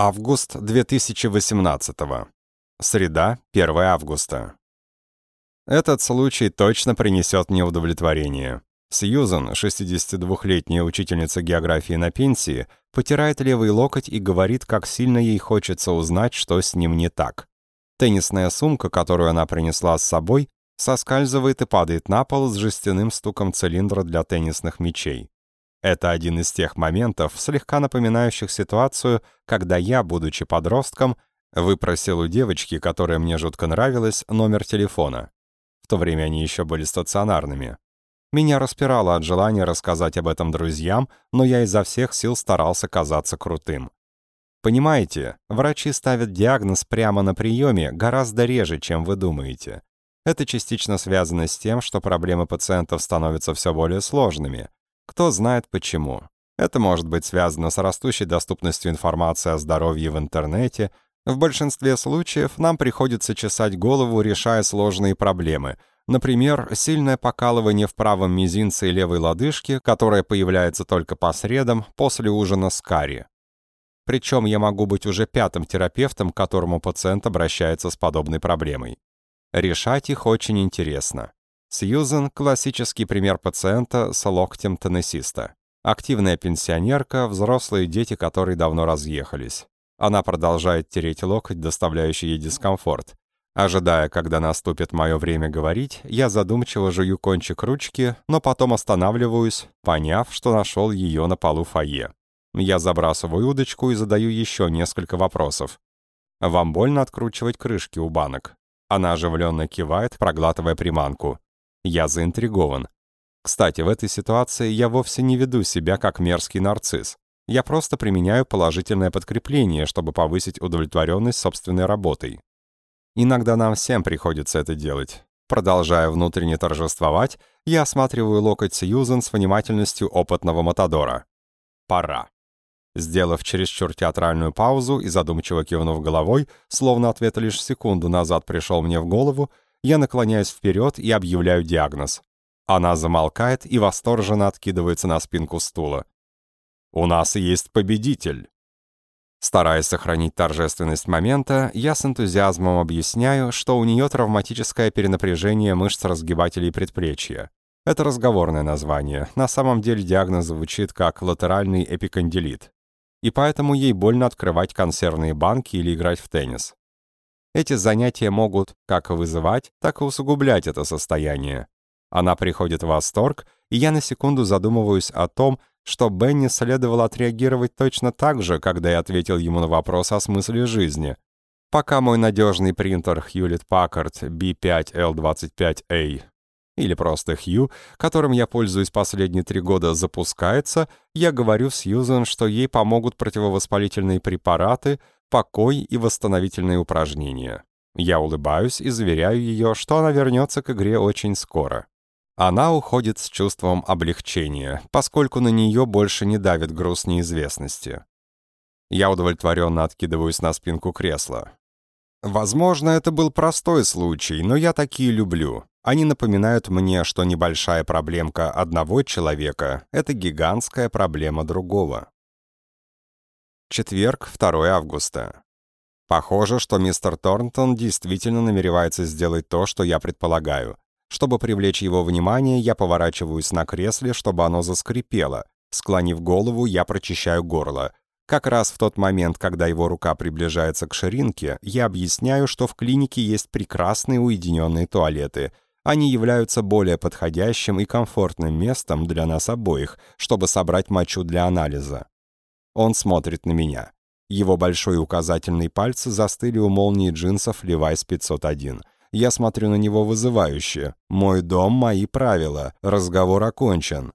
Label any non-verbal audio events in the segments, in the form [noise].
Август 2018. Среда, 1 августа. Этот случай точно принесет мне удовлетворение. Сьюзан, 62-летняя учительница географии на пенсии, потирает левый локоть и говорит, как сильно ей хочется узнать, что с ним не так. Теннисная сумка, которую она принесла с собой, соскальзывает и падает на пол с жестяным стуком цилиндра для теннисных мячей. Это один из тех моментов, слегка напоминающих ситуацию, когда я, будучи подростком, выпросил у девочки, которая мне жутко нравилась, номер телефона. В то время они еще были стационарными. Меня распирало от желания рассказать об этом друзьям, но я изо всех сил старался казаться крутым. Понимаете, врачи ставят диагноз прямо на приеме гораздо реже, чем вы думаете. Это частично связано с тем, что проблемы пациентов становятся все более сложными. Кто знает почему. Это может быть связано с растущей доступностью информации о здоровье в интернете. В большинстве случаев нам приходится чесать голову, решая сложные проблемы. Например, сильное покалывание в правом мизинце и левой лодыжке, которое появляется только по средам после ужина с карри. Причем я могу быть уже пятым терапевтом, к которому пациент обращается с подобной проблемой. Решать их очень интересно. Сьюзен — классический пример пациента с локтем теннисиста. Активная пенсионерка, взрослые дети, которые давно разъехались. Она продолжает тереть локоть, доставляющий ей дискомфорт. Ожидая, когда наступит мое время говорить, я задумчиво жую кончик ручки, но потом останавливаюсь, поняв, что нашел ее на полу фойе. Я забрасываю удочку и задаю еще несколько вопросов. «Вам больно откручивать крышки у банок?» Она оживленно кивает, проглатывая приманку. Я заинтригован. Кстати, в этой ситуации я вовсе не веду себя как мерзкий нарцисс. Я просто применяю положительное подкрепление, чтобы повысить удовлетворенность собственной работой. Иногда нам всем приходится это делать. Продолжая внутренне торжествовать, я осматриваю локоть Сьюзен с внимательностью опытного Матадора. Пора. Сделав чересчур театральную паузу и задумчиво кивнув головой, словно ответ лишь секунду назад пришел мне в голову, я наклоняюсь вперед и объявляю диагноз. Она замолкает и восторженно откидывается на спинку стула. «У нас есть победитель!» Стараясь сохранить торжественность момента, я с энтузиазмом объясняю, что у нее травматическое перенапряжение мышц разгибателей предплечья. Это разговорное название, на самом деле диагноз звучит как латеральный эпикондилит. И поэтому ей больно открывать консервные банки или играть в теннис. Эти занятия могут как вызывать, так и усугублять это состояние. Она приходит в восторг, и я на секунду задумываюсь о том, что Бенни следовало отреагировать точно так же, когда я ответил ему на вопрос о смысле жизни. Пока мой надежный принтер Hewlett Packard B5L25A или просто Хью, которым я пользуюсь последние три года, запускается, я говорю Сьюзен, что ей помогут противовоспалительные препараты, покой и восстановительные упражнения. Я улыбаюсь и заверяю ее, что она вернется к игре очень скоро. Она уходит с чувством облегчения, поскольку на нее больше не давит груз неизвестности. Я удовлетворенно откидываюсь на спинку кресла. Возможно, это был простой случай, но я такие люблю. Они напоминают мне, что небольшая проблемка одного человека — это гигантская проблема другого. Четверг, 2 августа. Похоже, что мистер Торнтон действительно намеревается сделать то, что я предполагаю. Чтобы привлечь его внимание, я поворачиваюсь на кресле, чтобы оно заскрипело. Склонив голову, я прочищаю горло. Как раз в тот момент, когда его рука приближается к ширинке, я объясняю, что в клинике есть прекрасные уединенные туалеты. Они являются более подходящим и комфортным местом для нас обоих, чтобы собрать мочу для анализа. Он смотрит на меня. Его большой указательный пальцы застыли у молнии джинсов Levi's 501. Я смотрю на него вызывающе. «Мой дом, мои правила. Разговор окончен».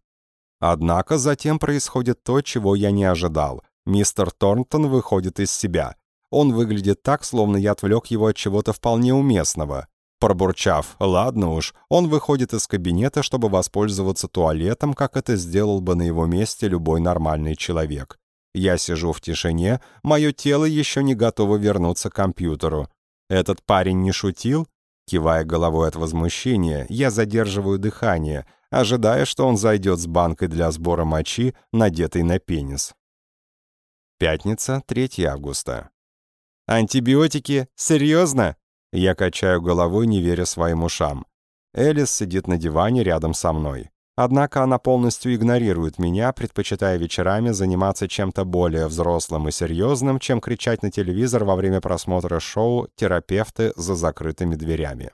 Однако затем происходит то, чего я не ожидал. Мистер Торнтон выходит из себя. Он выглядит так, словно я отвлек его от чего-то вполне уместного. Пробурчав «Ладно уж», он выходит из кабинета, чтобы воспользоваться туалетом, как это сделал бы на его месте любой нормальный человек. Я сижу в тишине, мое тело еще не готово вернуться к компьютеру. Этот парень не шутил? Кивая головой от возмущения, я задерживаю дыхание, ожидая, что он зайдет с банкой для сбора мочи, надетой на пенис. Пятница, 3 августа. «Антибиотики? Серьезно?» Я качаю головой, не веря своим ушам. Элис сидит на диване рядом со мной. Однако она полностью игнорирует меня, предпочитая вечерами заниматься чем-то более взрослым и серьезным, чем кричать на телевизор во время просмотра шоу «Терапевты за закрытыми дверями».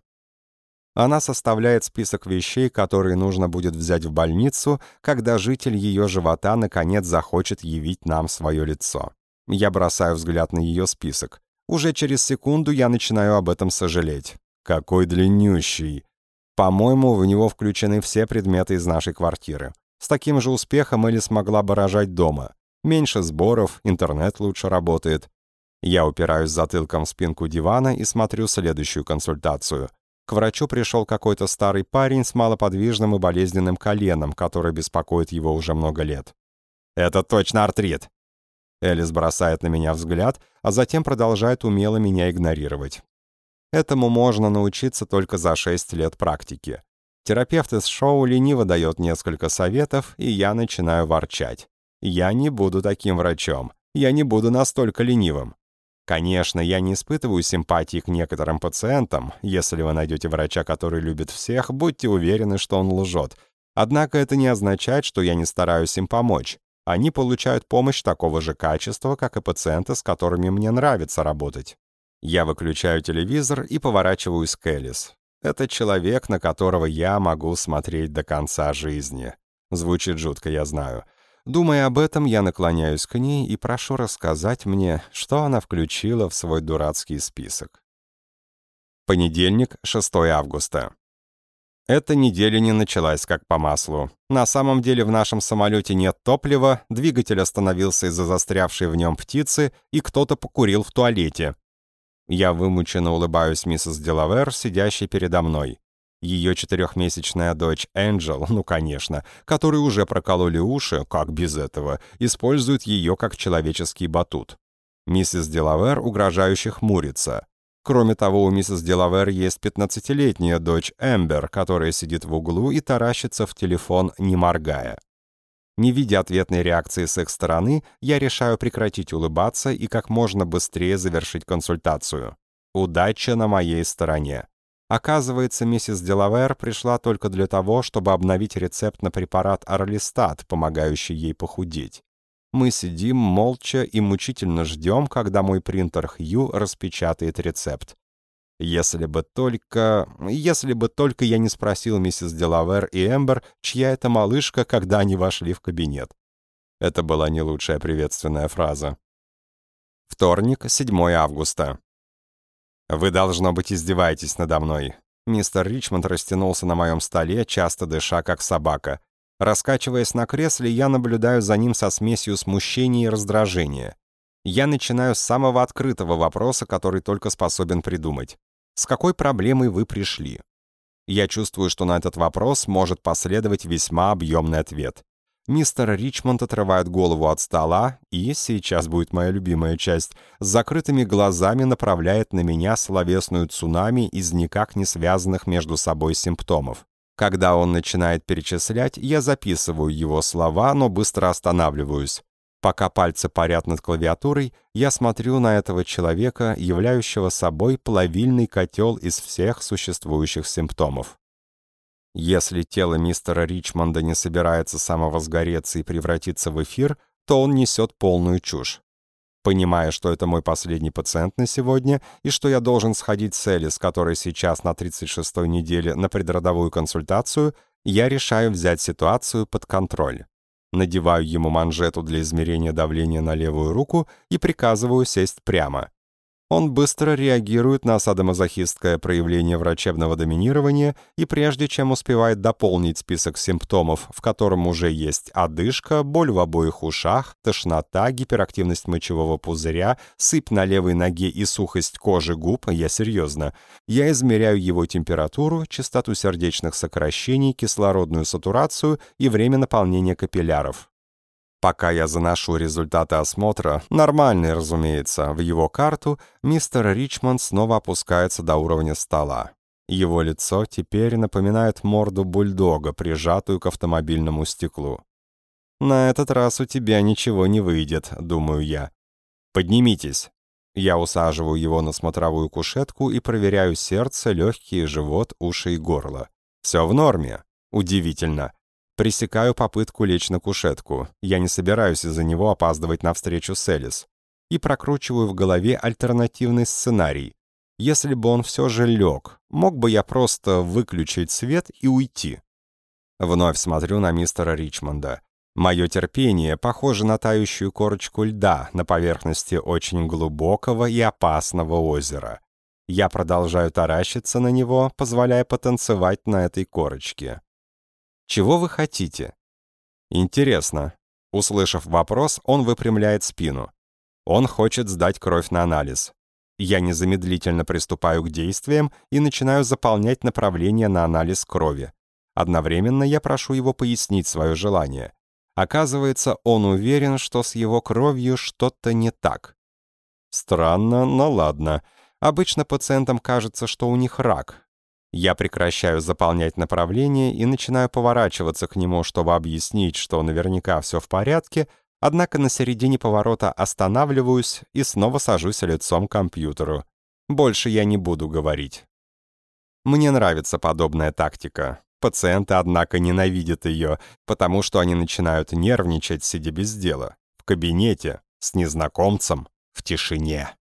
Она составляет список вещей, которые нужно будет взять в больницу, когда житель ее живота наконец захочет явить нам свое лицо. Я бросаю взгляд на ее список. Уже через секунду я начинаю об этом сожалеть. Какой длиннющий. По-моему, в него включены все предметы из нашей квартиры. С таким же успехом Элли смогла бы рожать дома. Меньше сборов, интернет лучше работает. Я упираюсь затылком в спинку дивана и смотрю следующую консультацию. К врачу пришел какой-то старый парень с малоподвижным и болезненным коленом, который беспокоит его уже много лет. «Это точно артрит!» Элис бросает на меня взгляд, а затем продолжает умело меня игнорировать. Этому можно научиться только за 6 лет практики. Терапевт из шоу лениво дает несколько советов, и я начинаю ворчать. Я не буду таким врачом. Я не буду настолько ленивым. Конечно, я не испытываю симпатии к некоторым пациентам. Если вы найдете врача, который любит всех, будьте уверены, что он лжет. Однако это не означает, что я не стараюсь им помочь. Они получают помощь такого же качества, как и пациенты, с которыми мне нравится работать. Я выключаю телевизор и поворачиваюсь к Элис. Это человек, на которого я могу смотреть до конца жизни. Звучит жутко, я знаю. Думая об этом, я наклоняюсь к ней и прошу рассказать мне, что она включила в свой дурацкий список. Понедельник, 6 августа. Эта неделя не началась как по маслу. На самом деле в нашем самолете нет топлива, двигатель остановился из-за застрявшей в нем птицы, и кто-то покурил в туалете. Я вымученно улыбаюсь миссис Делавер, сидящей передо мной. Ее четырехмесячная дочь Энджел, ну конечно, которой уже прокололи уши, как без этого, использует ее как человеческий батут. Миссис Делавер угрожающе хмурится. Кроме того, у миссис Делавер есть пятнадцатилетняя дочь Эмбер, которая сидит в углу и таращится в телефон, не моргая. Не видя ответной реакции с их стороны, я решаю прекратить улыбаться и как можно быстрее завершить консультацию. Удача на моей стороне. Оказывается, миссис Делавер пришла только для того, чтобы обновить рецепт на препарат Орлистат, помогающий ей похудеть. Мы сидим молча и мучительно ждем, когда мой принтер Хью распечатает рецепт. Если бы только... Если бы только я не спросил миссис Делавер и Эмбер, чья это малышка, когда они вошли в кабинет. Это была не лучшая приветственная фраза. Вторник, 7 августа. «Вы, должно быть, издеваетесь надо мной». Мистер Ричмонд растянулся на моем столе, часто дыша, как собака. Раскачиваясь на кресле, я наблюдаю за ним со смесью смущения и раздражения. Я начинаю с самого открытого вопроса, который только способен придумать. С какой проблемой вы пришли? Я чувствую, что на этот вопрос может последовать весьма объемный ответ. Мистер Ричмонд отрывает голову от стола и, сейчас будет моя любимая часть, с закрытыми глазами направляет на меня словесную цунами из никак не связанных между собой симптомов. Когда он начинает перечислять, я записываю его слова, но быстро останавливаюсь. Пока пальцы парят над клавиатурой, я смотрю на этого человека, являющего собой плавильный котел из всех существующих симптомов. Если тело мистера Ричмонда не собирается самовозгореться и превратиться в эфир, то он несет полную чушь. Понимая, что это мой последний пациент на сегодня, и что я должен сходить с Элис, которая сейчас на 36-й неделе на предродовую консультацию, я решаю взять ситуацию под контроль. Надеваю ему манжету для измерения давления на левую руку и приказываю сесть прямо. Он быстро реагирует на садомазохистское проявление врачебного доминирования и прежде чем успевает дополнить список симптомов, в котором уже есть одышка, боль в обоих ушах, тошнота, гиперактивность мочевого пузыря, сыпь на левой ноге и сухость кожи губ, я серьезно, я измеряю его температуру, частоту сердечных сокращений, кислородную сатурацию и время наполнения капилляров. Пока я заношу результаты осмотра, нормальные, разумеется, в его карту, мистер Ричмонд снова опускается до уровня стола. Его лицо теперь напоминает морду бульдога, прижатую к автомобильному стеклу. «На этот раз у тебя ничего не выйдет», — думаю я. «Поднимитесь». Я усаживаю его на смотровую кушетку и проверяю сердце, легкие, живот, уши и горло. Все в норме. Удивительно. Пресекаю попытку лечь на кушетку. Я не собираюсь из-за него опаздывать на встречу с Элис. И прокручиваю в голове альтернативный сценарий. Если бы он все же лег, мог бы я просто выключить свет и уйти. Вновь смотрю на мистера Ричмонда. Мое терпение похоже на тающую корочку льда на поверхности очень глубокого и опасного озера. Я продолжаю таращиться на него, позволяя потанцевать на этой корочке. «Чего вы хотите?» «Интересно». Услышав вопрос, он выпрямляет спину. Он хочет сдать кровь на анализ. Я незамедлительно приступаю к действиям и начинаю заполнять направление на анализ крови. Одновременно я прошу его пояснить свое желание. Оказывается, он уверен, что с его кровью что-то не так. Странно, но ладно. Обычно пациентам кажется, что у них рак. Я прекращаю заполнять направление и начинаю поворачиваться к нему, чтобы объяснить, что наверняка все в порядке, Однако на середине поворота останавливаюсь и снова сажусь лицом к компьютеру. Больше я не буду говорить. Мне нравится подобная тактика. Пациенты, однако, ненавидят ее, потому что они начинают нервничать, сидя без дела. В кабинете, с незнакомцем, в тишине.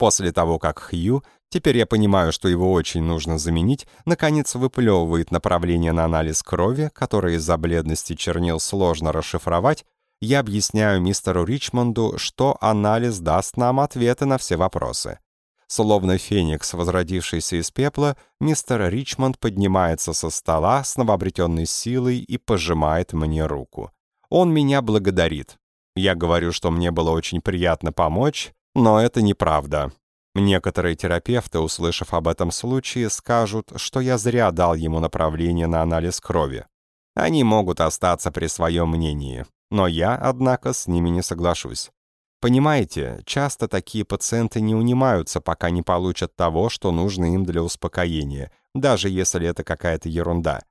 После того, как Хью, теперь я понимаю, что его очень нужно заменить, наконец выплевывает направление на анализ крови, которое из-за бледности чернил сложно расшифровать, я объясняю мистеру Ричмонду, что анализ даст нам ответы на все вопросы. Словно феникс, возродившийся из пепла, мистер Ричмонд поднимается со стола с новообретенной силой и пожимает мне руку. Он меня благодарит. Я говорю, что мне было очень приятно помочь, но это неправда. Некоторые терапевты, услышав об этом случае, скажут, что я зря дал ему направление на анализ крови. Они могут остаться при своем мнении. Но я, однако, с ними не соглашусь. Понимаете, часто такие пациенты не унимаются, пока не получат того, что нужно им для успокоения, даже если это какая-то ерунда.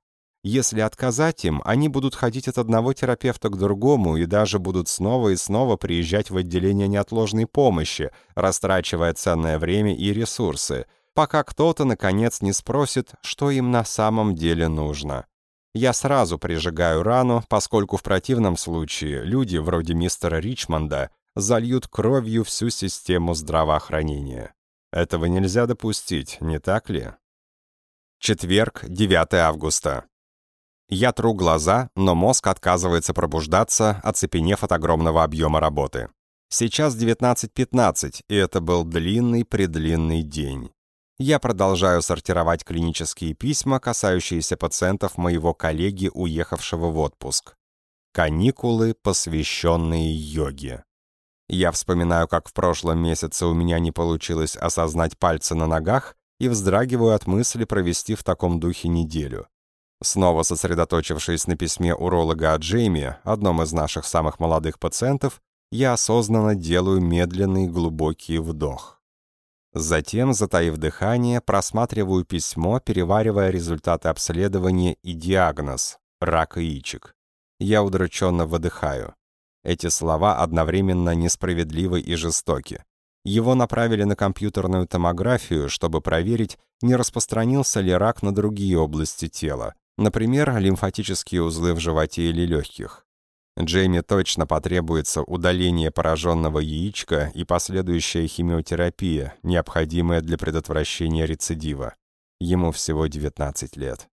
Если отказать им, они будут ходить от одного терапевта к другому и даже будут снова и снова приезжать в отделение неотложной помощи, растрачивая ценное время и ресурсы, пока кто-то, наконец, не спросит, что им на самом деле нужно. Я сразу прижигаю рану, поскольку в противном случае люди вроде мистера Ричмонда зальют кровью всю систему здравоохранения. Этого нельзя допустить, не так ли? Четверг, 9 августа. Я тру глаза, но мозг отказывается пробуждаться, оцепенев от огромного объема работы. Сейчас 19.15, и это был длинный-предлинный день я продолжаю сортировать клинические письма, касающиеся пациентов моего коллеги, уехавшего в отпуск. Каникулы, посвященные йоге. Я вспоминаю, как в прошлом месяце у меня не получилось осознать пальцы на ногах и вздрагиваю от мысли провести в таком духе неделю. Снова сосредоточившись на письме уролога о Джейми, одном из наших самых молодых пациентов, я осознанно делаю медленный глубокий вдох. Затем, затаив дыхание, просматриваю письмо, переваривая результаты обследования и диагноз – рак яичек. Я удрученно выдыхаю. Эти слова одновременно несправедливы и жестоки. Его направили на компьютерную томографию, чтобы проверить, не распространился ли рак на другие области тела, например, лимфатические узлы в животе или легких. Джейми точно потребуется удаление пораженного яичка и последующая химиотерапия, необходимая для предотвращения рецидива. Ему всего 19 лет.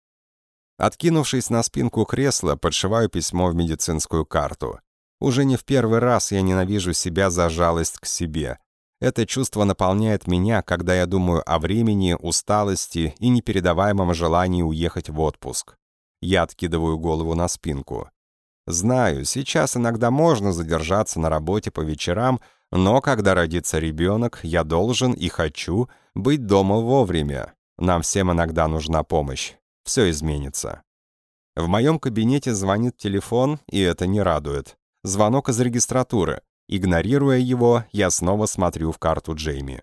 Откинувшись на спинку кресла, подшиваю письмо в медицинскую карту. Уже не в первый раз я ненавижу себя за жалость к себе. Это чувство наполняет меня, когда я думаю о времени, усталости и непередаваемом желании уехать в отпуск. Я откидываю голову на спинку. Знаю, сейчас иногда можно задержаться на работе по вечерам, но когда родится ребенок, я должен и хочу быть дома вовремя. Нам всем иногда нужна помощь. Все изменится. В моем кабинете звонит телефон, и это не радует. Звонок из регистратуры. Игнорируя его, я снова смотрю в карту Джейми.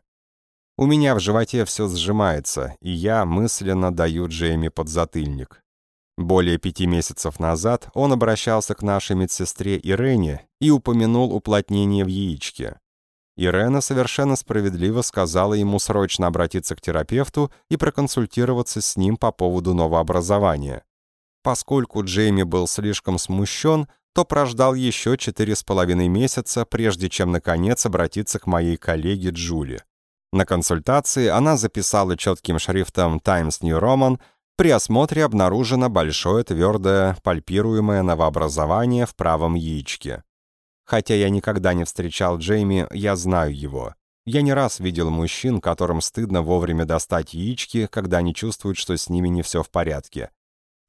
У меня в животе все сжимается, и я мысленно даю Джейми подзатыльник. Более пяти месяцев назад он обращался к нашей медсестре Ирене и упомянул уплотнение в яичке. Ирена совершенно справедливо сказала ему срочно обратиться к терапевту и проконсультироваться с ним по поводу новообразования. Поскольку Джейми был слишком смущен, то прождал еще четыре с половиной месяца, прежде чем, наконец, обратиться к моей коллеге Джули. На консультации она записала четким шрифтом Times New Roman «При осмотре обнаружено большое твердое пальпируемое новообразование в правом яичке». Хотя я никогда не встречал Джейми, я знаю его. Я не раз видел мужчин, которым стыдно вовремя достать яички, когда они чувствуют, что с ними не все в порядке.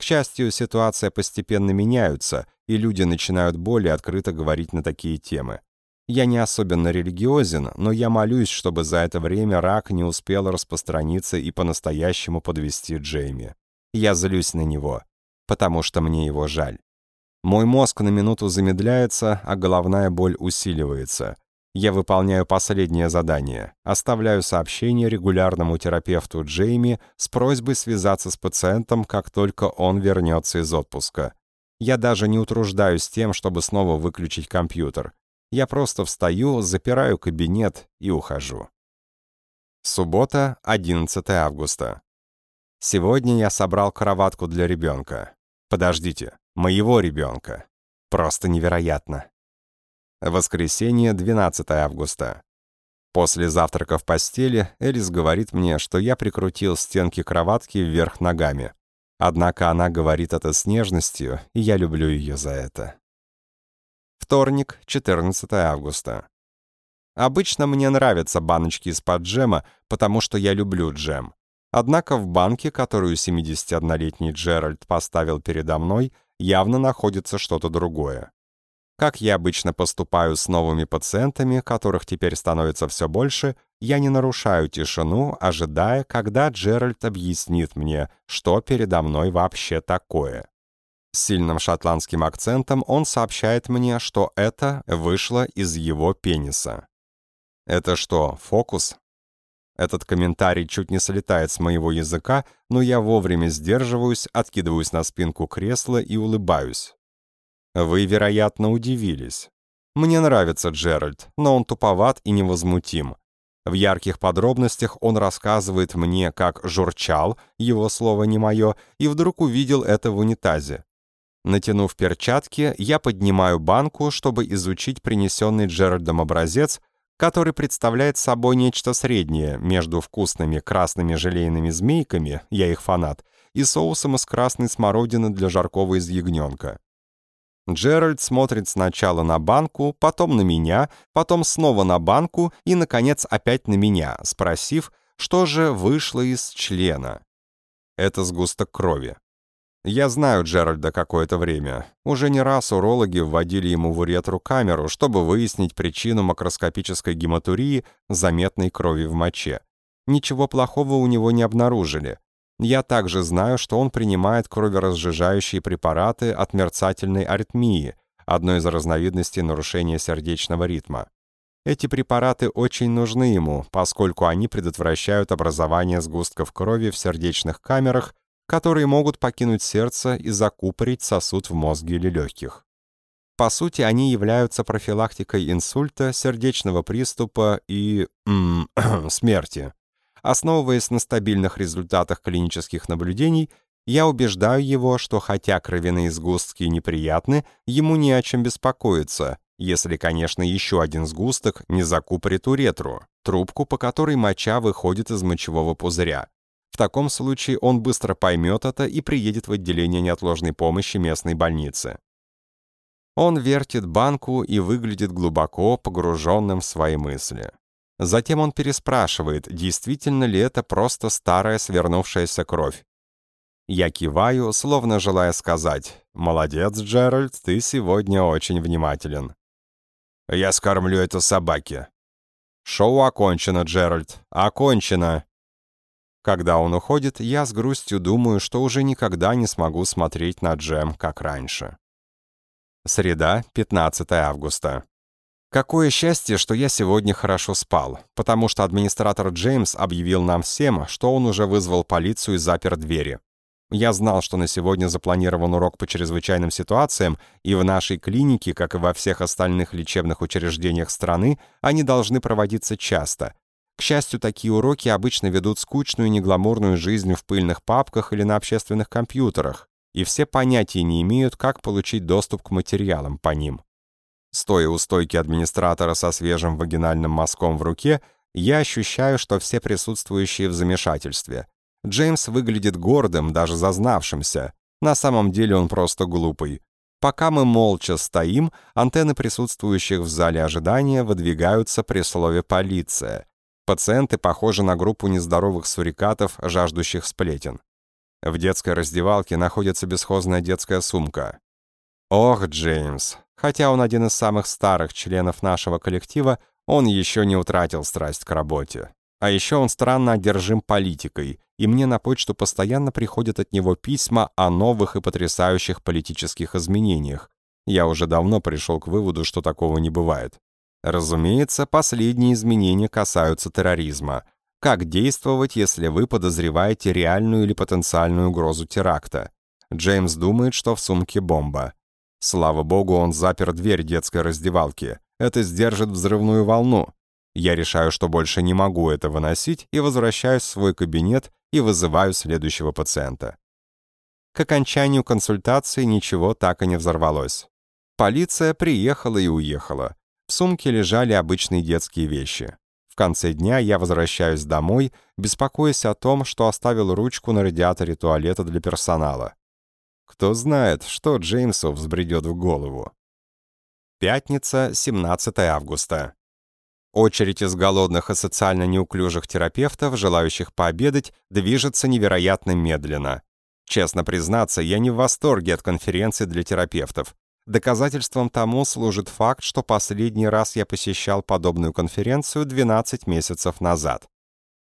К счастью, ситуация постепенно меняется, и люди начинают более открыто говорить на такие темы. Я не особенно религиозен, но я молюсь, чтобы за это время рак не успел распространиться и по-настоящему подвести Джейми. Я злюсь на него, потому что мне его жаль. Мой мозг на минуту замедляется, а головная боль усиливается. Я выполняю последнее задание. Оставляю сообщение регулярному терапевту Джейми с просьбой связаться с пациентом, как только он вернется из отпуска. Я даже не утруждаюсь тем, чтобы снова выключить компьютер. Я просто встаю, запираю кабинет и ухожу. Суббота, 11 августа. Сегодня я собрал кроватку для ребенка. Подождите, Моего ребенка. Просто невероятно. Воскресенье, 12 августа. После завтрака в постели Элис говорит мне, что я прикрутил стенки кроватки вверх ногами. Однако она говорит это с нежностью, и я люблю ее за это. Вторник, 14 августа. Обычно мне нравятся баночки из-под джема, потому что я люблю джем. Однако в банке, которую 71-летний Джеральд поставил передо мной, явно находится что-то другое. Как я обычно поступаю с новыми пациентами, которых теперь становится все больше, я не нарушаю тишину, ожидая, когда Джеральд объяснит мне, что передо мной вообще такое. С сильным шотландским акцентом он сообщает мне, что это вышло из его пениса. Это что, фокус? Этот комментарий чуть не слетает с моего языка, но я вовремя сдерживаюсь, откидываюсь на спинку кресла и улыбаюсь. Вы, вероятно, удивились. Мне нравится Джеральд, но он туповат и невозмутим. В ярких подробностях он рассказывает мне, как журчал, его слово не мое, и вдруг увидел это в унитазе. Натянув перчатки, я поднимаю банку, чтобы изучить принесенный Джеральдом образец, который представляет собой нечто среднее между вкусными красными желейными змейками, я их фанат, и соусом из красной смородины для жаркого из ягненка. Джеральд смотрит сначала на банку, потом на меня, потом снова на банку и, наконец, опять на меня, спросив, что же вышло из члена. Это сгусток крови. Я знаю Джеральда какое-то время. Уже не раз урологи вводили ему в уретру камеру, чтобы выяснить причину макроскопической гематурии, заметной крови в моче. Ничего плохого у него не обнаружили. Я также знаю, что он принимает кроверазжижающие препараты от мерцательной аритмии, одной из разновидностей нарушения сердечного ритма. Эти препараты очень нужны ему, поскольку они предотвращают образование сгустков крови в сердечных камерах которые могут покинуть сердце и закупорить сосуд в мозге или легких. По сути, они являются профилактикой инсульта, сердечного приступа и [clears throat] смерти. Основываясь на стабильных результатах клинических наблюдений, я убеждаю его, что хотя кровяные сгустки неприятны, ему не о чем беспокоиться, если, конечно, еще один сгусток не закупорит уретру, трубку, по которой моча выходит из мочевого пузыря. В таком случае он быстро поймет это и приедет в отделение неотложной помощи местной больницы. Он вертит банку и выглядит глубоко погруженным в свои мысли. Затем он переспрашивает, действительно ли это просто старая свернувшаяся кровь. Я киваю, словно желая сказать, «Молодец, Джеральд, ты сегодня очень внимателен». «Я скормлю это собаке». «Шоу окончено, Джеральд, окончено!» Когда он уходит, я с грустью думаю, что уже никогда не смогу смотреть на Джем, как раньше. Среда, 15 августа. Какое счастье, что я сегодня хорошо спал, потому что администратор Джеймс объявил нам всем, что он уже вызвал полицию и запер двери. Я знал, что на сегодня запланирован урок по чрезвычайным ситуациям, и в нашей клинике, как и во всех остальных лечебных учреждениях страны, они должны проводиться часто. К счастью, такие уроки обычно ведут скучную негламурную жизнь в пыльных папках или на общественных компьютерах, и все понятия не имеют, как получить доступ к материалам по ним. Стоя у стойки администратора со свежим вагинальным мазком в руке, я ощущаю, что все присутствующие в замешательстве — Джеймс выглядит гордым, даже зазнавшимся. На самом деле он просто глупый. Пока мы молча стоим, антенны присутствующих в зале ожидания выдвигаются при слове «полиция». Пациенты похожи на группу нездоровых сурикатов, жаждущих сплетен. В детской раздевалке находится бесхозная детская сумка. Ох, Джеймс. Хотя он один из самых старых членов нашего коллектива, он еще не утратил страсть к работе. А еще он странно одержим политикой, и мне на почту постоянно приходят от него письма о новых и потрясающих политических изменениях. Я уже давно пришел к выводу, что такого не бывает. Разумеется, последние изменения касаются терроризма. Как действовать, если вы подозреваете реальную или потенциальную угрозу теракта? Джеймс думает, что в сумке бомба. Слава богу, он запер дверь детской раздевалки. Это сдержит взрывную волну. Я решаю, что больше не могу это выносить, и возвращаюсь в свой кабинет и вызываю следующего пациента. К окончанию консультации ничего так и не взорвалось. Полиция приехала и уехала. В сумке лежали обычные детские вещи. В конце дня я возвращаюсь домой, беспокоясь о том, что оставил ручку на радиаторе туалета для персонала. Кто знает, что Джеймсу взбредет в голову. Пятница, 17 августа. Очередь из голодных и социально неуклюжих терапевтов, желающих пообедать, движется невероятно медленно. Честно признаться, я не в восторге от конференции для терапевтов. Доказательством тому служит факт, что последний раз я посещал подобную конференцию 12 месяцев назад.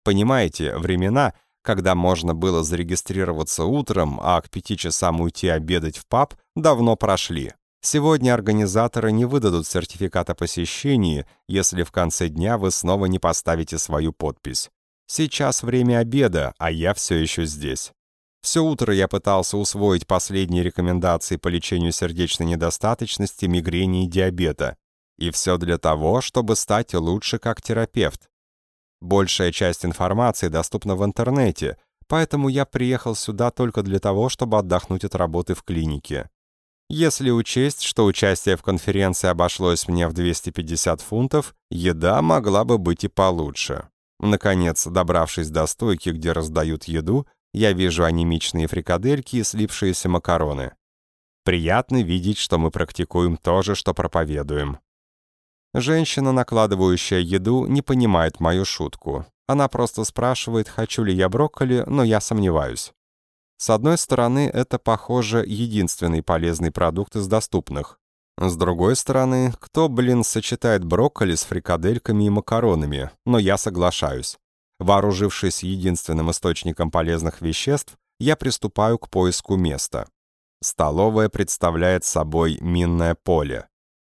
Понимаете, времена, когда можно было зарегистрироваться утром, а к 5 часам уйти обедать в паб, давно прошли. Сегодня организаторы не выдадут сертификат о посещении, если в конце дня вы снова не поставите свою подпись. Сейчас время обеда, а я все еще здесь. Все утро я пытался усвоить последние рекомендации по лечению сердечной недостаточности, мигрени и диабета. И все для того, чтобы стать лучше как терапевт. Большая часть информации доступна в интернете, поэтому я приехал сюда только для того, чтобы отдохнуть от работы в клинике. Если учесть, что участие в конференции обошлось мне в 250 фунтов, еда могла бы быть и получше. Наконец, добравшись до стойки, где раздают еду, я вижу анемичные фрикадельки и слипшиеся макароны. Приятно видеть, что мы практикуем то же, что проповедуем. Женщина, накладывающая еду, не понимает мою шутку. Она просто спрашивает, хочу ли я брокколи, но я сомневаюсь. С одной стороны, это, похоже, единственный полезный продукт из доступных. С другой стороны, кто, блин, сочетает брокколи с фрикадельками и макаронами, но я соглашаюсь. Вооружившись единственным источником полезных веществ, я приступаю к поиску места. Столовая представляет собой минное поле.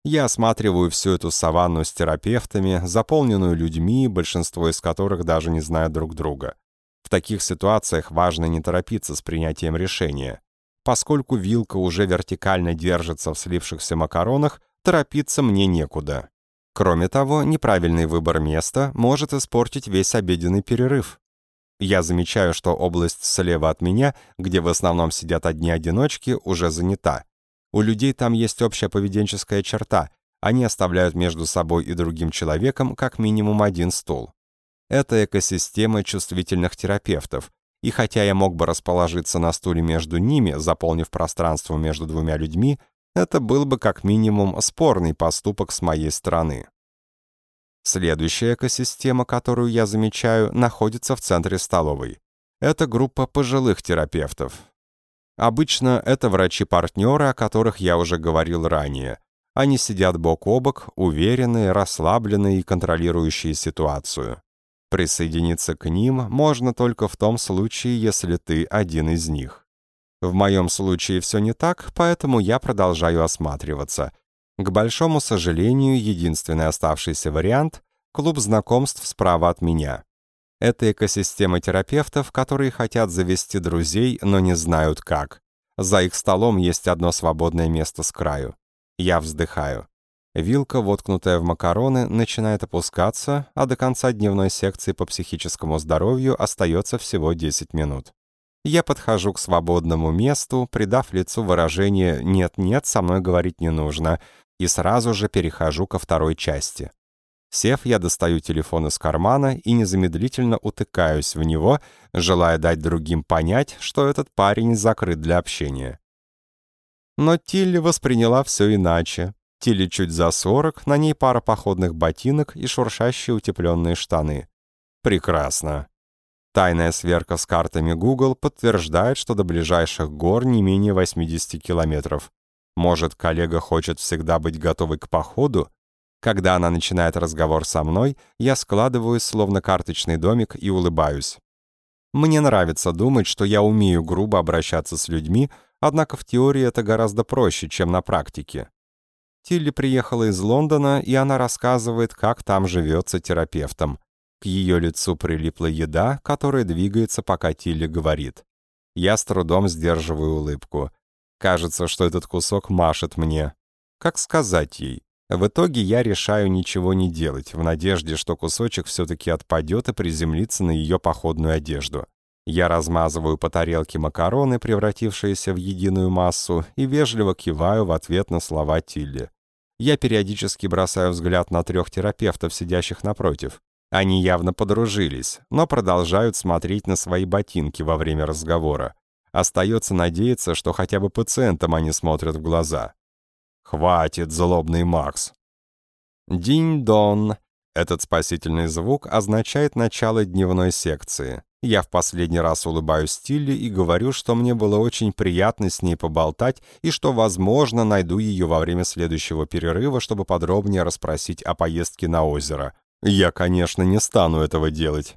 Я осматриваю всю эту саванну с терапевтами, заполненную людьми, большинство из которых даже не знают друг друга. В таких ситуациях важно не торопиться с принятием решения. Поскольку вилка уже вертикально держится в слившихся макаронах, торопиться мне некуда. Кроме того, неправильный выбор места может испортить весь обеденный перерыв. Я замечаю, что область слева от меня, где в основном сидят одни одиночки, уже занята. У людей там есть общая поведенческая черта. Они оставляют между собой и другим человеком как минимум один стул. Это экосистема чувствительных терапевтов, и хотя я мог бы расположиться на стуле между ними, заполнив пространство между двумя людьми, это был бы как минимум спорный поступок с моей стороны. Следующая экосистема, которую я замечаю, находится в центре столовой. Это группа пожилых терапевтов. Обычно это врачи-партнеры, о которых я уже говорил ранее. Они сидят бок о бок, уверенные, расслабленные и контролирующие ситуацию. Присоединиться к ним можно только в том случае, если ты один из них. В моем случае все не так, поэтому я продолжаю осматриваться. К большому сожалению, единственный оставшийся вариант — клуб знакомств справа от меня. Это экосистема терапевтов, которые хотят завести друзей, но не знают как. За их столом есть одно свободное место с краю. Я вздыхаю. Вилка, воткнутая в макароны, начинает опускаться, а до конца дневной секции по психическому здоровью остается всего 10 минут. Я подхожу к свободному месту, придав лицу выражение «нет-нет, со мной говорить не нужно», и сразу же перехожу ко второй части. Сев, я достаю телефон из кармана и незамедлительно утыкаюсь в него, желая дать другим понять, что этот парень закрыт для общения. Но Тилли восприняла все иначе. Тилли чуть за сорок, на ней пара походных ботинок и шуршащие утепленные штаны. Прекрасно. Тайная сверка с картами Google подтверждает, что до ближайших гор не менее 80 километров. Может, коллега хочет всегда быть готовой к походу? Когда она начинает разговор со мной, я складываюсь, словно карточный домик, и улыбаюсь. Мне нравится думать, что я умею грубо обращаться с людьми, однако в теории это гораздо проще, чем на практике. Тилли приехала из Лондона, и она рассказывает, как там живется терапевтом. К ее лицу прилипла еда, которая двигается, пока Тилли говорит. Я с трудом сдерживаю улыбку. Кажется, что этот кусок машет мне. Как сказать ей? В итоге я решаю ничего не делать, в надежде, что кусочек все-таки отпадет и приземлится на ее походную одежду. Я размазываю по тарелке макароны, превратившиеся в единую массу, и вежливо киваю в ответ на слова Тилли. Я периодически бросаю взгляд на трех терапевтов, сидящих напротив. Они явно подружились, но продолжают смотреть на свои ботинки во время разговора. Остается надеяться, что хотя бы пациентам они смотрят в глаза. «Хватит, злобный Макс!» «Динь-дон!» Этот спасительный звук означает начало дневной секции. Я в последний раз улыбаюсь Тилли и говорю, что мне было очень приятно с ней поболтать и что, возможно, найду ее во время следующего перерыва, чтобы подробнее расспросить о поездке на озеро. Я, конечно, не стану этого делать.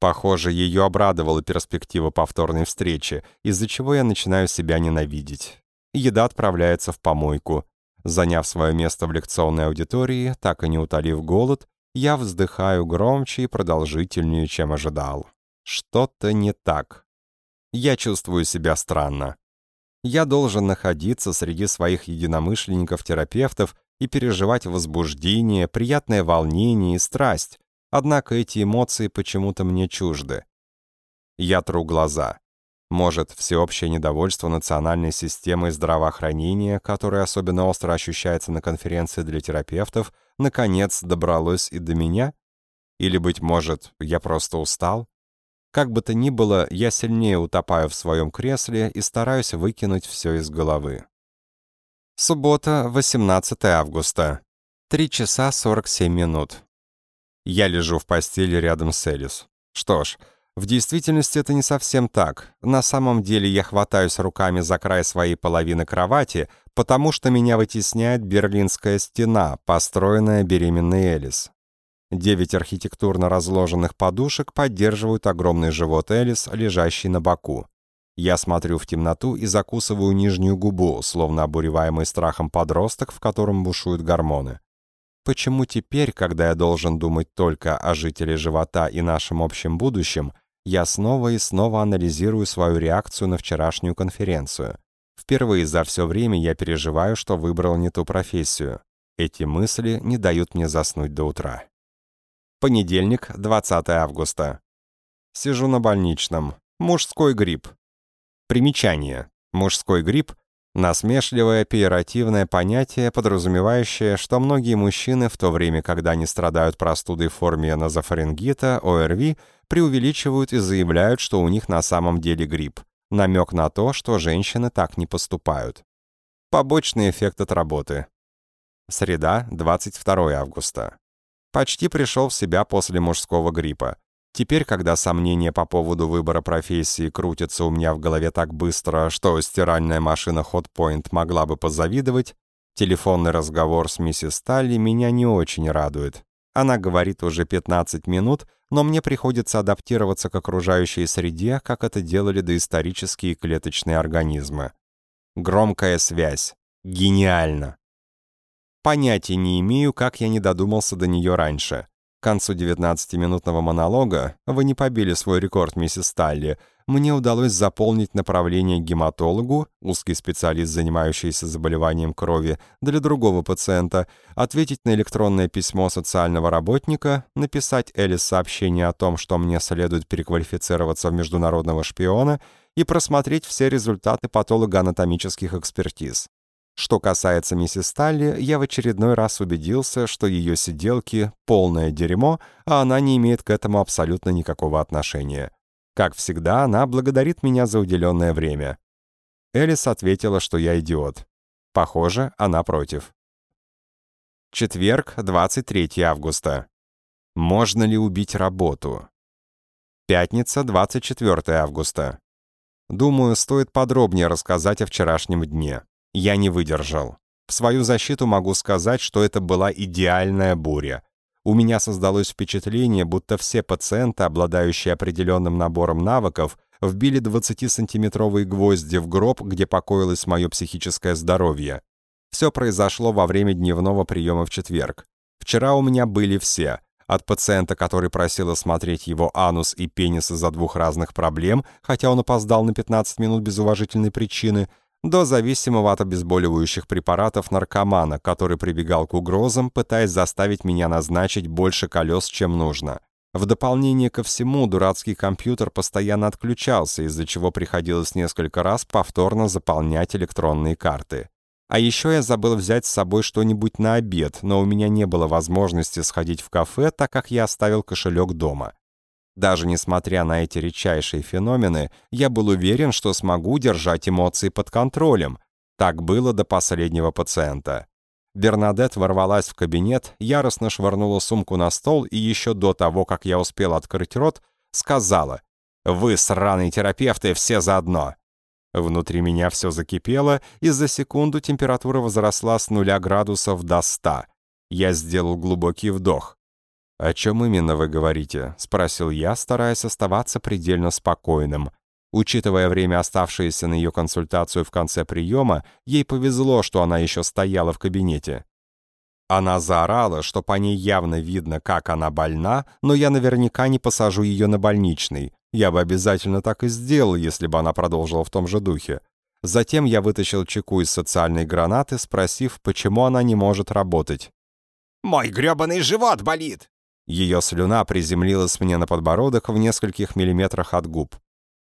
Похоже, ее обрадовала перспектива повторной встречи, из-за чего я начинаю себя ненавидеть. Еда отправляется в помойку. Заняв свое место в лекционной аудитории, так и не утолив голод, я вздыхаю громче и продолжительнее, чем ожидал. Что-то не так. Я чувствую себя странно. Я должен находиться среди своих единомышленников-терапевтов и переживать возбуждение, приятное волнение и страсть, однако эти эмоции почему-то мне чужды. Я тру глаза. Может, всеобщее недовольство национальной системой здравоохранения, которое особенно остро ощущается на конференции для терапевтов, наконец добралось и до меня? Или, быть может, я просто устал? Как бы то ни было, я сильнее утопаю в своем кресле и стараюсь выкинуть все из головы. Суббота, 18 августа. 3 часа 47 минут. Я лежу в постели рядом с Элис. Что ж, в действительности это не совсем так. На самом деле я хватаюсь руками за край своей половины кровати, потому что меня вытесняет Берлинская стена, построенная беременной Элис. Девять архитектурно разложенных подушек поддерживают огромный живот Элис, лежащий на боку. Я смотрю в темноту и закусываю нижнюю губу, словно обуреваемый страхом подросток, в котором бушуют гормоны. Почему теперь, когда я должен думать только о жителе живота и нашем общем будущем, я снова и снова анализирую свою реакцию на вчерашнюю конференцию? Впервые за все время я переживаю, что выбрал не ту профессию. Эти мысли не дают мне заснуть до утра. Понедельник, 20 августа. Сижу на больничном. Мужской грипп. Примечание. Мужской грипп – насмешливое пиеративное понятие, подразумевающее, что многие мужчины, в то время, когда они страдают простудой в форме назофарингита, ОРВИ, преувеличивают и заявляют, что у них на самом деле грипп. Намек на то, что женщины так не поступают. Побочный эффект от работы. Среда, 22 августа. Почти пришел в себя после мужского гриппа. Теперь, когда сомнения по поводу выбора профессии крутятся у меня в голове так быстро, что стиральная машина Hotpoint могла бы позавидовать, телефонный разговор с миссис Талли меня не очень радует. Она говорит уже 15 минут, но мне приходится адаптироваться к окружающей среде, как это делали доисторические клеточные организмы. Громкая связь. Гениально. Понятия не имею, как я не додумался до нее раньше. Концу 19-минутного монолога «Вы не побили свой рекорд, миссис Сталли», мне удалось заполнить направление гематологу, узкий специалист, занимающийся заболеванием крови, для другого пациента, ответить на электронное письмо социального работника, написать Элис сообщение о том, что мне следует переквалифицироваться в международного шпиона и просмотреть все результаты патологоанатомических экспертиз. Что касается миссис Талли, я в очередной раз убедился, что ее сиделки — полное дерьмо, а она не имеет к этому абсолютно никакого отношения. Как всегда, она благодарит меня за уделенное время. Элис ответила, что я идиот. Похоже, она против. Четверг, 23 августа. Можно ли убить работу? Пятница, 24 августа. Думаю, стоит подробнее рассказать о вчерашнем дне. Я не выдержал. В свою защиту могу сказать, что это была идеальная буря. У меня создалось впечатление, будто все пациенты, обладающие определенным набором навыков, вбили 20-сантиметровые гвозди в гроб, где покоилось мое психическое здоровье. Все произошло во время дневного приема в четверг. Вчера у меня были все. От пациента, который просил осмотреть его анус и пенис из-за двух разных проблем, хотя он опоздал на 15 минут без уважительной причины, до зависимого от обезболивающих препаратов наркомана, который прибегал к угрозам, пытаясь заставить меня назначить больше колес, чем нужно. В дополнение ко всему, дурацкий компьютер постоянно отключался, из-за чего приходилось несколько раз повторно заполнять электронные карты. А еще я забыл взять с собой что-нибудь на обед, но у меня не было возможности сходить в кафе, так как я оставил кошелек дома. Даже несмотря на эти редчайшие феномены, я был уверен, что смогу держать эмоции под контролем. Так было до последнего пациента. Бернадет ворвалась в кабинет, яростно швырнула сумку на стол и еще до того, как я успел открыть рот, сказала «Вы, сраные терапевты, все заодно!» Внутри меня все закипело, и за секунду температура возросла с нуля градусов до ста. Я сделал глубокий вдох. «О чем именно вы говорите?» — спросил я, стараясь оставаться предельно спокойным. Учитывая время, оставшееся на ее консультацию в конце приема, ей повезло, что она еще стояла в кабинете. Она заорала, что по ней явно видно, как она больна, но я наверняка не посажу ее на больничный. Я бы обязательно так и сделал, если бы она продолжила в том же духе. Затем я вытащил чеку из социальной гранаты, спросив, почему она не может работать. «Мой грёбаный живот болит!» Ее слюна приземлилась мне на подбородок в нескольких миллиметрах от губ.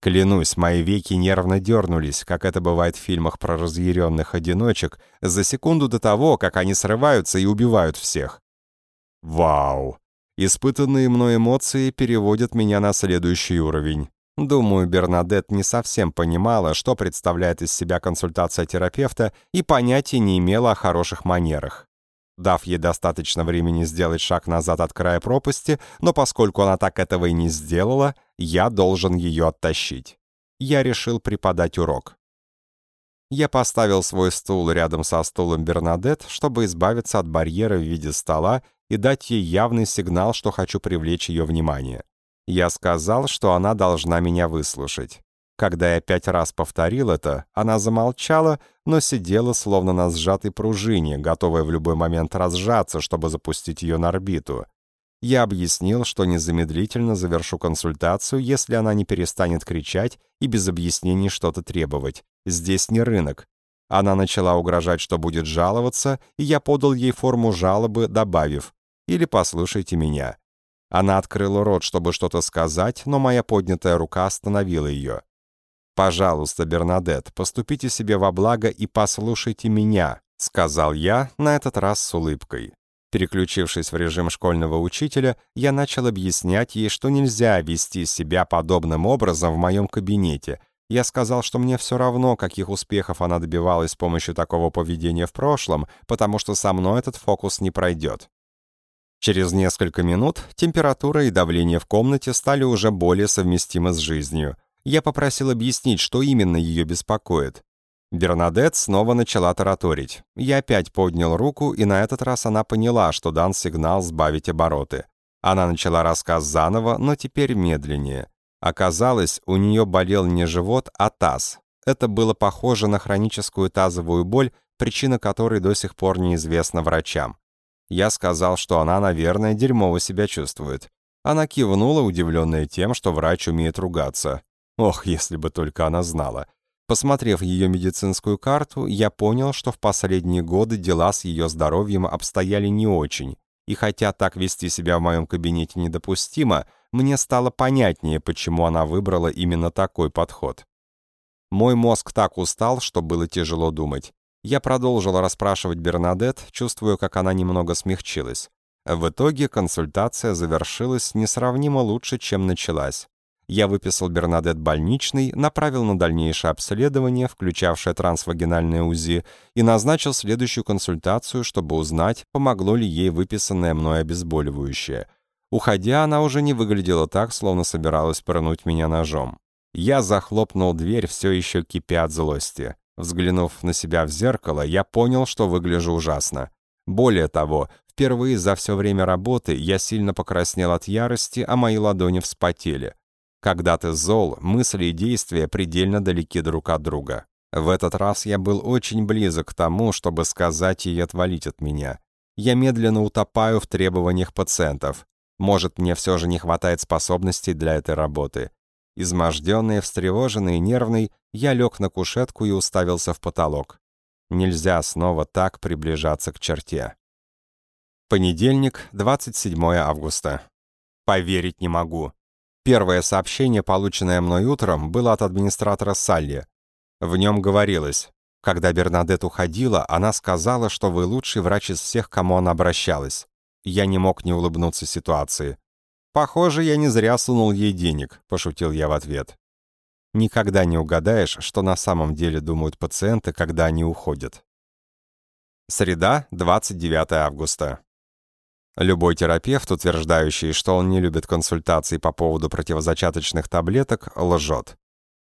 Клянусь, мои веки нервно дернулись, как это бывает в фильмах про разъяренных одиночек, за секунду до того, как они срываются и убивают всех. Вау! Испытанные мной эмоции переводят меня на следующий уровень. Думаю, Бернадет не совсем понимала, что представляет из себя консультация терапевта и понятия не имела о хороших манерах дав ей достаточно времени сделать шаг назад от края пропасти, но поскольку она так этого и не сделала, я должен ее оттащить. Я решил преподать урок. Я поставил свой стул рядом со стулом Бернадет, чтобы избавиться от барьера в виде стола и дать ей явный сигнал, что хочу привлечь ее внимание. Я сказал, что она должна меня выслушать. Когда я пять раз повторил это, она замолчала, но сидела словно на сжатой пружине, готовая в любой момент разжаться, чтобы запустить ее на орбиту. Я объяснил, что незамедлительно завершу консультацию, если она не перестанет кричать и без объяснений что-то требовать. Здесь не рынок. Она начала угрожать, что будет жаловаться, и я подал ей форму жалобы, добавив «Или послушайте меня». Она открыла рот, чтобы что-то сказать, но моя поднятая рука остановила ее. «Пожалуйста, Бернадет, поступите себе во благо и послушайте меня», сказал я, на этот раз с улыбкой. Переключившись в режим школьного учителя, я начал объяснять ей, что нельзя вести себя подобным образом в моем кабинете. Я сказал, что мне все равно, каких успехов она добивалась с помощью такого поведения в прошлом, потому что со мной этот фокус не пройдет. Через несколько минут температура и давление в комнате стали уже более совместимы с жизнью. Я попросил объяснить, что именно ее беспокоит. Бернадет снова начала тараторить. Я опять поднял руку, и на этот раз она поняла, что дан сигнал сбавить обороты. Она начала рассказ заново, но теперь медленнее. Оказалось, у нее болел не живот, а таз. Это было похоже на хроническую тазовую боль, причина которой до сих пор неизвестна врачам. Я сказал, что она, наверное, дерьмово себя чувствует. Она кивнула, удивленная тем, что врач умеет ругаться. Ох, если бы только она знала. Посмотрев ее медицинскую карту, я понял, что в последние годы дела с ее здоровьем обстояли не очень. И хотя так вести себя в моем кабинете недопустимо, мне стало понятнее, почему она выбрала именно такой подход. Мой мозг так устал, что было тяжело думать. Я продолжил расспрашивать Бернадет, чувствуя, как она немного смягчилась. В итоге консультация завершилась несравнимо лучше, чем началась. Я выписал Бернадет больничный, направил на дальнейшее обследование, включавшее трансвагинальное УЗИ, и назначил следующую консультацию, чтобы узнать, помогло ли ей выписанное мной обезболивающее. Уходя, она уже не выглядела так, словно собиралась пронуть меня ножом. Я захлопнул дверь, все еще кипя от злости. Взглянув на себя в зеркало, я понял, что выгляжу ужасно. Более того, впервые за все время работы я сильно покраснел от ярости, а мои ладони вспотели. Когда ты зол, мысли и действия предельно далеки друг от друга. В этот раз я был очень близок к тому, чтобы сказать ей отвалить от меня. Я медленно утопаю в требованиях пациентов. Может, мне все же не хватает способностей для этой работы. Изможденный, встревоженный и нервный, я лег на кушетку и уставился в потолок. Нельзя снова так приближаться к черте. Понедельник, 27 августа. Поверить не могу. Первое сообщение, полученное мной утром, было от администратора Салли. В нем говорилось, когда Бернадет уходила, она сказала, что вы лучший врач из всех, кому она обращалась. Я не мог не улыбнуться ситуации. «Похоже, я не зря сунул ей денег», — пошутил я в ответ. Никогда не угадаешь, что на самом деле думают пациенты, когда они уходят. Среда, 29 августа. Любой терапевт, утверждающий, что он не любит консультации по поводу противозачаточных таблеток, лжет.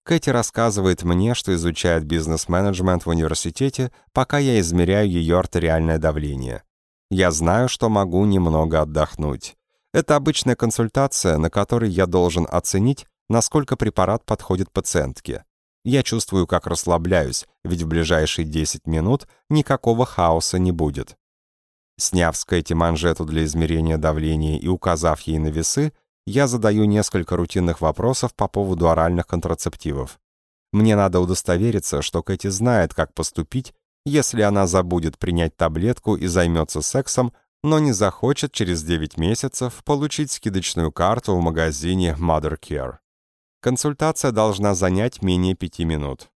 Кэти рассказывает мне, что изучает бизнес-менеджмент в университете, пока я измеряю ее артериальное давление. Я знаю, что могу немного отдохнуть. Это обычная консультация, на которой я должен оценить, насколько препарат подходит пациентке. Я чувствую, как расслабляюсь, ведь в ближайшие 10 минут никакого хаоса не будет. Сняв с Кэти манжету для измерения давления и указав ей на весы, я задаю несколько рутинных вопросов по поводу оральных контрацептивов. Мне надо удостовериться, что Кэти знает, как поступить, если она забудет принять таблетку и займется сексом но не захочет через 9 месяцев получить скидочную карту в магазине Mother Care. Консультация должна занять менее 5 минут.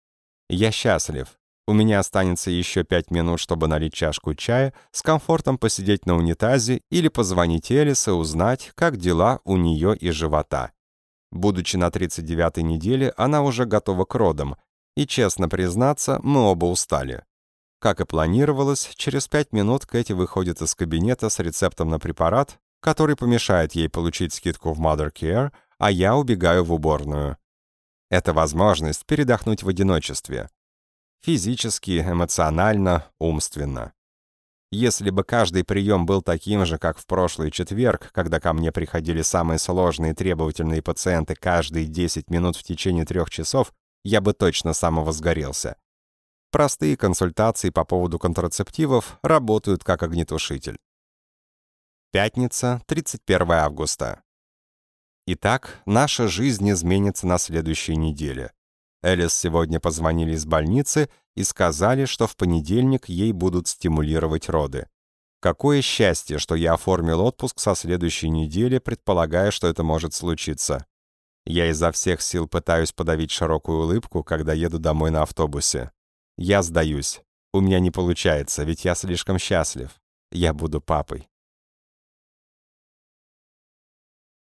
Я счастлив. У меня останется еще 5 минут, чтобы налить чашку чая, с комфортом посидеть на унитазе или позвонить Элис и узнать, как дела у нее и живота. Будучи на 39-й неделе, она уже готова к родам, и, честно признаться, мы оба устали. Как и планировалось, через пять минут Кэти выходит из кабинета с рецептом на препарат, который помешает ей получить скидку в Mother Care, а я убегаю в уборную. Это возможность передохнуть в одиночестве. Физически, эмоционально, умственно. Если бы каждый прием был таким же, как в прошлый четверг, когда ко мне приходили самые сложные и требовательные пациенты каждые 10 минут в течение трех часов, я бы точно самовозгорелся. Простые консультации по поводу контрацептивов работают как огнетушитель. Пятница, 31 августа. Итак, наша жизнь изменится на следующей неделе. Элис сегодня позвонили из больницы и сказали, что в понедельник ей будут стимулировать роды. Какое счастье, что я оформил отпуск со следующей недели, предполагая, что это может случиться. Я изо всех сил пытаюсь подавить широкую улыбку, когда еду домой на автобусе. Я сдаюсь. У меня не получается, ведь я слишком счастлив. Я буду папой.